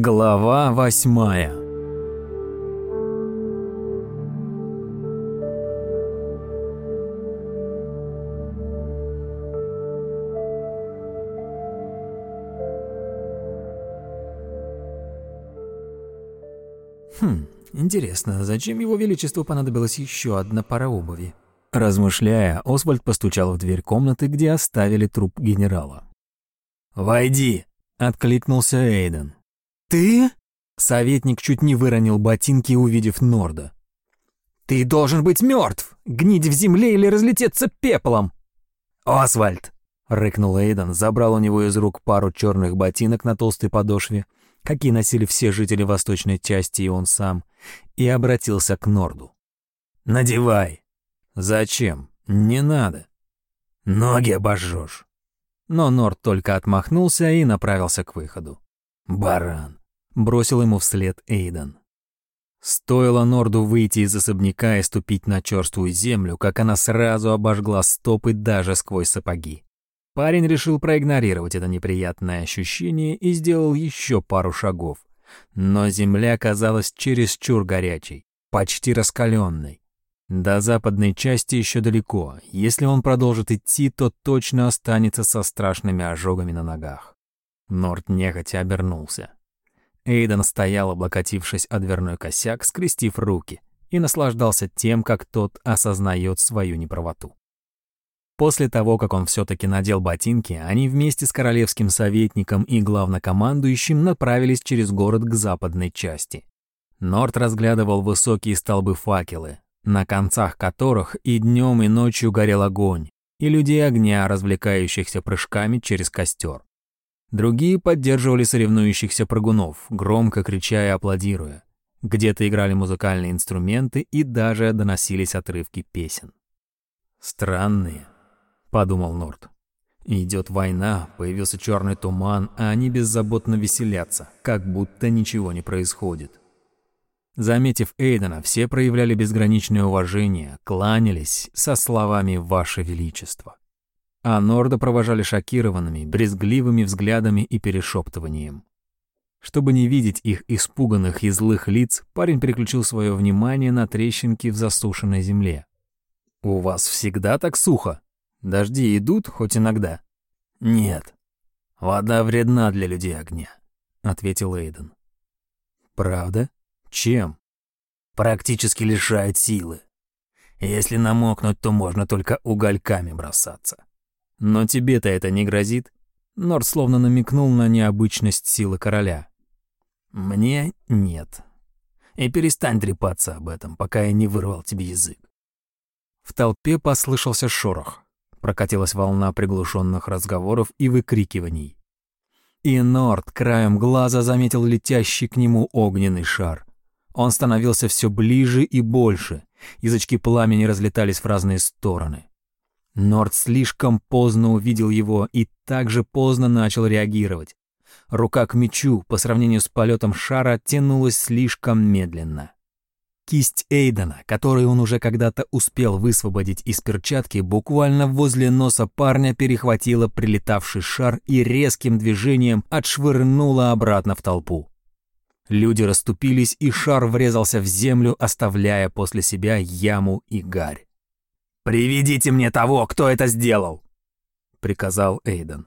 Глава восьмая Хм, интересно, зачем его величеству понадобилась еще одна пара обуви? Размышляя, Освальд постучал в дверь комнаты, где оставили труп генерала. «Войди!» — откликнулся Эйден. «Ты?» Советник чуть не выронил ботинки, увидев Норда. «Ты должен быть мертв, гнить в земле или разлететься пеплом!» «Освальд!» — рыкнул Эйден, забрал у него из рук пару черных ботинок на толстой подошве, какие носили все жители восточной части и он сам, и обратился к Норду. «Надевай!» «Зачем? Не надо!» «Ноги обожжешь!» Но Норд только отмахнулся и направился к выходу. «Баран!» — бросил ему вслед Эйден. Стоило Норду выйти из особняка и ступить на черствую землю, как она сразу обожгла стопы даже сквозь сапоги. Парень решил проигнорировать это неприятное ощущение и сделал еще пару шагов. Но земля казалась чересчур горячей, почти раскаленной. До западной части еще далеко. Если он продолжит идти, то точно останется со страшными ожогами на ногах. Норт нехотя обернулся. Эйден стоял, облокотившись о дверной косяк, скрестив руки, и наслаждался тем, как тот осознает свою неправоту. После того, как он все-таки надел ботинки, они вместе с королевским советником и главнокомандующим направились через город к западной части. Норт разглядывал высокие столбы факелы, на концах которых и днем, и ночью горел огонь, и людей огня, развлекающихся прыжками через костер. Другие поддерживали соревнующихся прыгунов, громко крича и аплодируя. Где-то играли музыкальные инструменты и даже доносились отрывки песен. «Странные», — подумал Норт. «Идет война, появился черный туман, а они беззаботно веселятся, как будто ничего не происходит». Заметив Эйдена, все проявляли безграничное уважение, кланялись со словами «Ваше Величество» а Норда провожали шокированными, брезгливыми взглядами и перешептыванием. Чтобы не видеть их испуганных и злых лиц, парень переключил свое внимание на трещинки в засушенной земле. «У вас всегда так сухо? Дожди идут хоть иногда?» «Нет. Вода вредна для людей огня», — ответил Эйден. «Правда? Чем?» «Практически лишает силы. Если намокнуть, то можно только угольками бросаться. Но тебе-то это не грозит. Норд словно намекнул на необычность силы короля. Мне нет. И перестань трепаться об этом, пока я не вырвал тебе язык. В толпе послышался шорох. Прокатилась волна приглушенных разговоров и выкрикиваний. И Норд краем глаза заметил летящий к нему огненный шар. Он становился все ближе и больше. Язычки пламени разлетались в разные стороны. Норд слишком поздно увидел его и также поздно начал реагировать. Рука к мечу по сравнению с полетом шара тянулась слишком медленно. Кисть Эйдена, которую он уже когда-то успел высвободить из перчатки, буквально возле носа парня перехватила прилетавший шар и резким движением отшвырнула обратно в толпу. Люди расступились, и шар врезался в землю, оставляя после себя яму и гарь. «Приведите мне того, кто это сделал!» — приказал Эйден.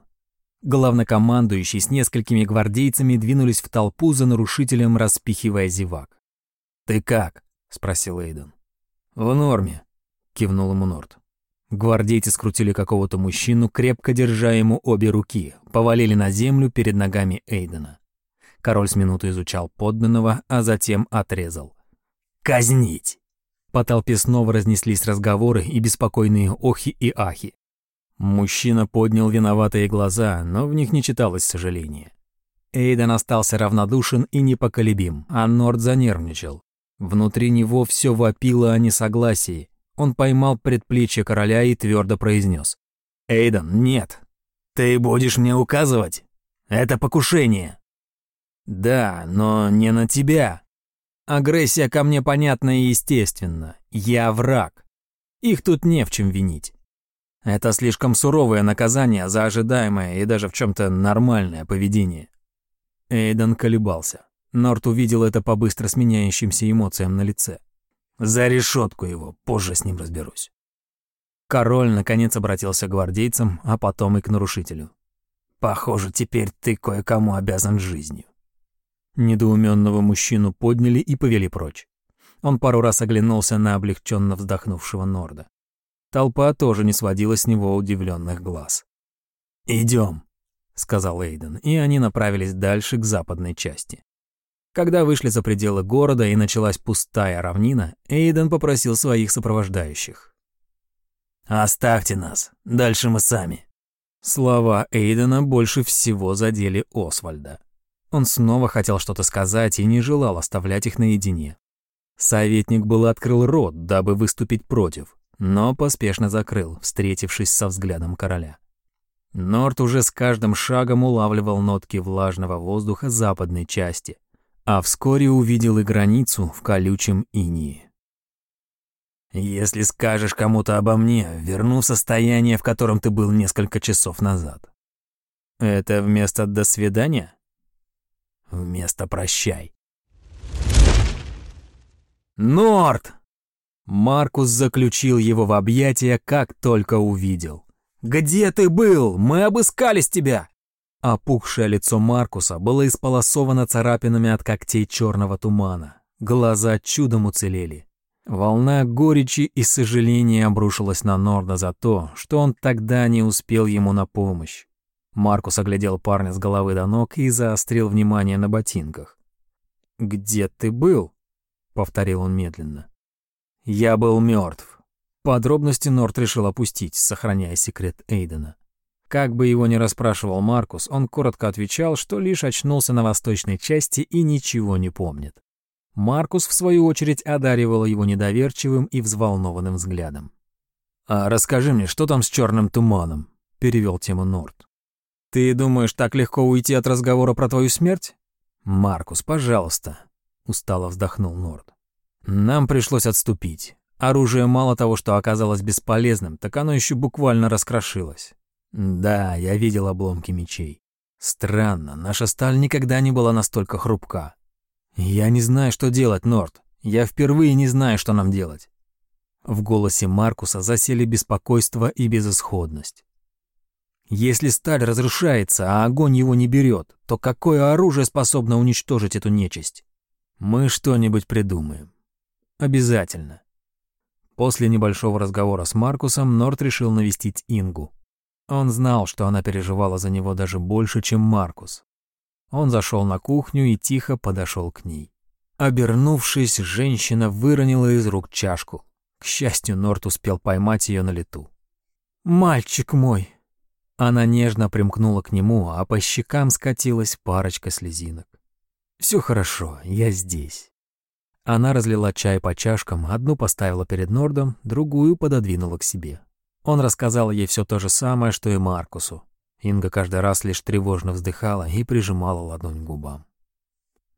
Главнокомандующий с несколькими гвардейцами двинулись в толпу за нарушителем, распихивая зевак. «Ты как?» — спросил Эйден. «В норме», — кивнул ему Норд. Гвардейцы скрутили какого-то мужчину, крепко держа ему обе руки, повалили на землю перед ногами Эйдена. Король с минуту изучал подданного, а затем отрезал. «Казнить!» По толпе снова разнеслись разговоры и беспокойные охи и ахи. Мужчина поднял виноватые глаза, но в них не читалось сожаления. Эйден остался равнодушен и непоколебим, а Норд занервничал. Внутри него все вопило о несогласии. Он поймал предплечье короля и твердо произнес. «Эйден, нет! Ты будешь мне указывать? Это покушение!» «Да, но не на тебя!» Агрессия ко мне понятна и естественна. Я враг. Их тут не в чем винить. Это слишком суровое наказание за ожидаемое и даже в чем-то нормальное поведение. Эйден колебался. Норт увидел это по быстро сменяющимся эмоциям на лице. «За решетку его, позже с ним разберусь». Король наконец обратился к гвардейцам, а потом и к нарушителю. «Похоже, теперь ты кое-кому обязан жизнью». Недоуменного мужчину подняли и повели прочь. Он пару раз оглянулся на облегченно вздохнувшего Норда. Толпа тоже не сводила с него удивленных глаз. Идем, сказал Эйден, и они направились дальше к западной части. Когда вышли за пределы города и началась пустая равнина, Эйден попросил своих сопровождающих. «Оставьте нас, дальше мы сами». Слова Эйдена больше всего задели Освальда. Он снова хотел что-то сказать и не желал оставлять их наедине. Советник был открыл рот, дабы выступить против, но поспешно закрыл, встретившись со взглядом короля. Норт уже с каждым шагом улавливал нотки влажного воздуха западной части, а вскоре увидел и границу в колючем инии. «Если скажешь кому-то обо мне, верну в состояние, в котором ты был несколько часов назад». «Это вместо «до свидания»?» «Вместо «прощай». «Норт!» Маркус заключил его в объятия, как только увидел. «Где ты был? Мы обыскались тебя!» Опухшее лицо Маркуса было исполосовано царапинами от когтей черного тумана. Глаза чудом уцелели. Волна горечи и сожаления обрушилась на Норда за то, что он тогда не успел ему на помощь. Маркус оглядел парня с головы до ног и заострил внимание на ботинках. «Где ты был?» — повторил он медленно. «Я был мертв. Подробности Норт решил опустить, сохраняя секрет Эйдена. Как бы его ни расспрашивал Маркус, он коротко отвечал, что лишь очнулся на восточной части и ничего не помнит. Маркус, в свою очередь, одаривал его недоверчивым и взволнованным взглядом. «А расскажи мне, что там с черным туманом?» — перевел тему Норт. «Ты думаешь, так легко уйти от разговора про твою смерть?» «Маркус, пожалуйста», — устало вздохнул Норт. «Нам пришлось отступить. Оружие мало того, что оказалось бесполезным, так оно еще буквально раскрошилось. Да, я видел обломки мечей. Странно, наша сталь никогда не была настолько хрупка. Я не знаю, что делать, Норт. Я впервые не знаю, что нам делать. В голосе Маркуса засели беспокойство и безысходность. Если сталь разрушается, а огонь его не берет, то какое оружие способно уничтожить эту нечисть? Мы что-нибудь придумаем. Обязательно. После небольшого разговора с Маркусом Норт решил навестить Ингу. Он знал, что она переживала за него даже больше, чем Маркус. Он зашел на кухню и тихо подошел к ней. Обернувшись, женщина выронила из рук чашку. К счастью, Норт успел поймать ее на лету. «Мальчик мой!» Она нежно примкнула к нему, а по щекам скатилась парочка слезинок. «Все хорошо, я здесь». Она разлила чай по чашкам, одну поставила перед Нордом, другую пододвинула к себе. Он рассказал ей все то же самое, что и Маркусу. Инга каждый раз лишь тревожно вздыхала и прижимала ладонь к губам.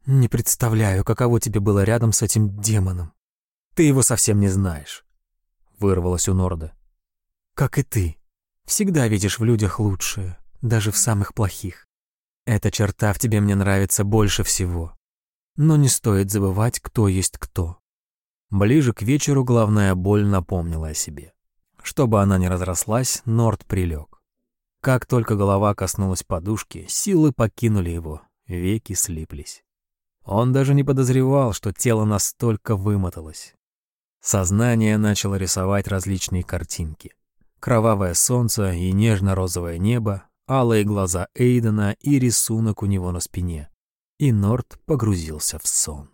«Не представляю, каково тебе было рядом с этим демоном. Ты его совсем не знаешь», — вырвалось у Норда. «Как и ты. Всегда видишь в людях лучшее, даже в самых плохих. Эта черта в тебе мне нравится больше всего. Но не стоит забывать, кто есть кто. Ближе к вечеру главная боль напомнила о себе. Чтобы она не разрослась, Норд прилег. Как только голова коснулась подушки, силы покинули его, веки слиплись. Он даже не подозревал, что тело настолько вымоталось. Сознание начало рисовать различные картинки. Кровавое солнце и нежно-розовое небо, алые глаза Эйдена и рисунок у него на спине — и Норт погрузился в сон.